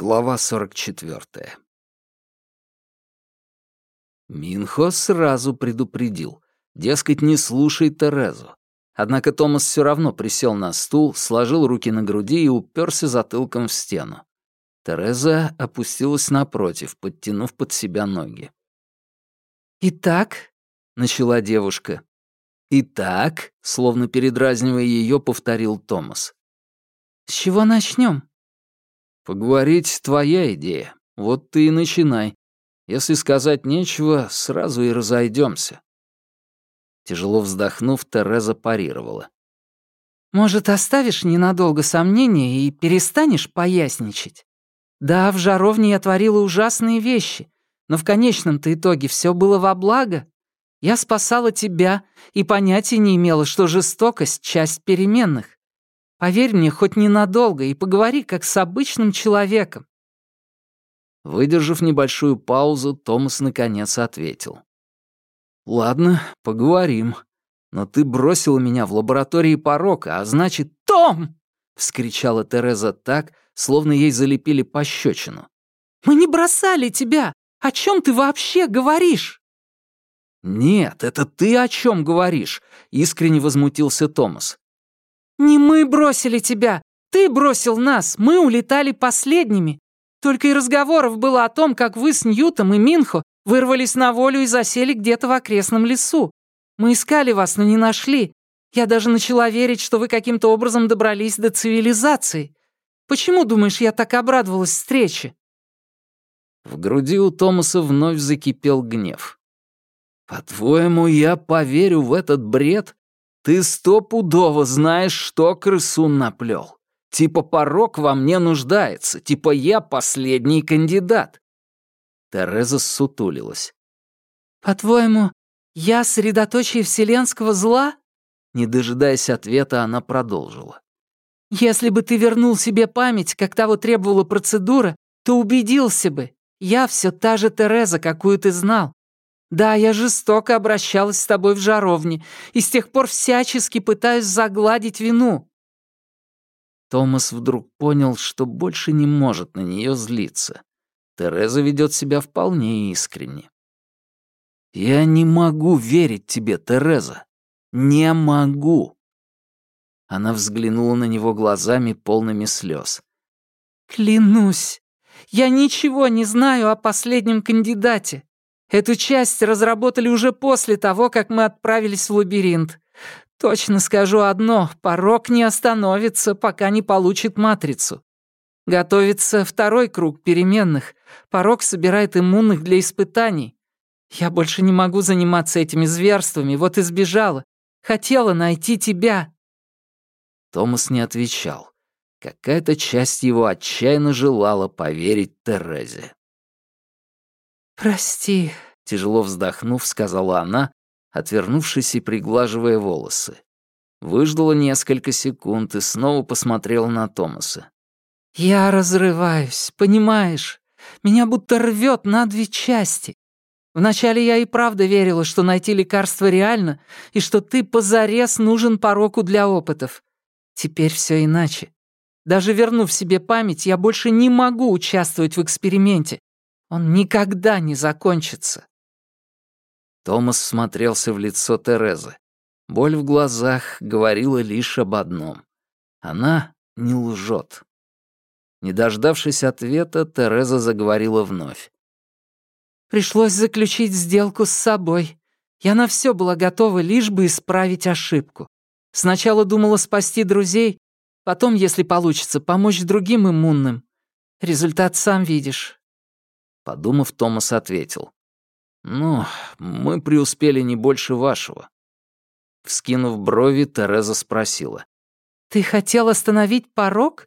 Глава 44. Минхо сразу предупредил. Дескать, не слушай Терезу. Однако Томас все равно присел на стул, сложил руки на груди и уперся затылком в стену. Тереза опустилась напротив, подтянув под себя ноги. «Итак?» — начала девушка. «Итак?» — словно передразнивая ее, повторил Томас. «С чего начнем? Поговорить — твоя идея. Вот ты и начинай. Если сказать нечего, сразу и разойдемся. Тяжело вздохнув, Тереза парировала. «Может, оставишь ненадолго сомнения и перестанешь поясничать? Да, в жаровне я творила ужасные вещи, но в конечном-то итоге все было во благо. Я спасала тебя и понятия не имела, что жестокость — часть переменных. Поверь мне хоть ненадолго и поговори как с обычным человеком». Выдержав небольшую паузу, Томас наконец ответил. «Ладно, поговорим. Но ты бросила меня в лаборатории порока, а значит...» «Том!» — вскричала Тереза так, словно ей залепили пощечину. «Мы не бросали тебя! О чем ты вообще говоришь?» «Нет, это ты о чем говоришь?» — искренне возмутился Томас. «Не мы бросили тебя! Ты бросил нас! Мы улетали последними! Только и разговоров было о том, как вы с Ньютом и Минхо вырвались на волю и засели где-то в окрестном лесу. Мы искали вас, но не нашли. Я даже начала верить, что вы каким-то образом добрались до цивилизации. Почему, думаешь, я так обрадовалась встрече?» В груди у Томаса вновь закипел гнев. «По-твоему, я поверю в этот бред? Ты стопудово знаешь, что крысун наплел. Типа порог во мне нуждается, типа я последний кандидат. Тереза сутулилась. «По-твоему, я средоточие вселенского зла?» Не дожидаясь ответа, она продолжила. «Если бы ты вернул себе память, как того требовала процедура, то убедился бы. Я все та же Тереза, какую ты знал. Да, я жестоко обращалась с тобой в жаровне и с тех пор всячески пытаюсь загладить вину». Томас вдруг понял, что больше не может на нее злиться. Тереза ведет себя вполне искренне. «Я не могу верить тебе, Тереза. Не могу!» Она взглянула на него глазами, полными слез. «Клянусь, я ничего не знаю о последнем кандидате. Эту часть разработали уже после того, как мы отправились в лабиринт. Точно скажу одно, порог не остановится, пока не получит матрицу. Готовится второй круг переменных. Порог собирает иммунных для испытаний. Я больше не могу заниматься этими зверствами, вот и сбежала. Хотела найти тебя». Томас не отвечал. Какая-то часть его отчаянно желала поверить Терезе. «Прости», — тяжело вздохнув, сказала она, отвернувшись и приглаживая волосы. Выждала несколько секунд и снова посмотрела на Томаса. «Я разрываюсь, понимаешь? Меня будто рвет на две части. Вначале я и правда верила, что найти лекарство реально, и что ты позарез нужен пороку для опытов. Теперь все иначе. Даже вернув себе память, я больше не могу участвовать в эксперименте. Он никогда не закончится. Томас смотрелся в лицо Терезы. Боль в глазах говорила лишь об одном. Она не лжет. Не дождавшись ответа, Тереза заговорила вновь. «Пришлось заключить сделку с собой. Я на все была готова, лишь бы исправить ошибку. Сначала думала спасти друзей, потом, если получится, помочь другим иммунным. Результат сам видишь. Подумав, Томас ответил. «Ну, мы преуспели не больше вашего». Вскинув брови, Тереза спросила. «Ты хотел остановить порог?»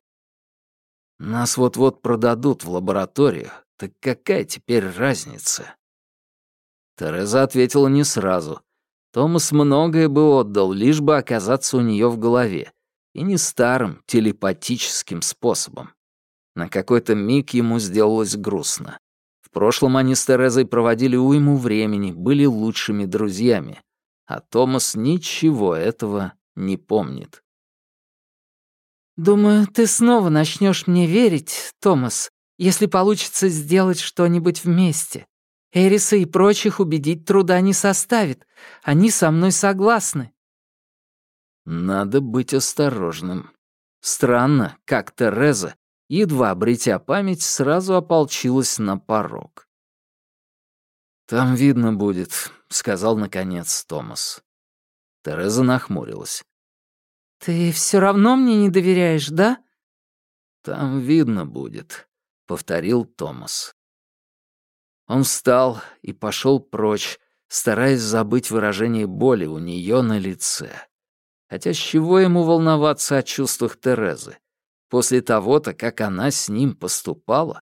«Нас вот-вот продадут в лабораторию. Так какая теперь разница?» Тереза ответила не сразу. Томас многое бы отдал, лишь бы оказаться у нее в голове. И не старым, телепатическим способом. На какой-то миг ему сделалось грустно прошлом они с Терезой проводили уйму времени, были лучшими друзьями. А Томас ничего этого не помнит. «Думаю, ты снова начнешь мне верить, Томас», если получится сделать что-нибудь вместе. Эриса и прочих убедить труда не составит. Они со мной согласны». «Надо быть осторожным. Странно, как Тереза, едва обретя память, сразу ополчилась на порог. «Там видно будет», — сказал наконец Томас. Тереза нахмурилась. «Ты все равно мне не доверяешь, да?» «Там видно будет», — повторил Томас. Он встал и пошел прочь, стараясь забыть выражение боли у нее на лице. Хотя с чего ему волноваться о чувствах Терезы? После того-то, как она с ним поступала?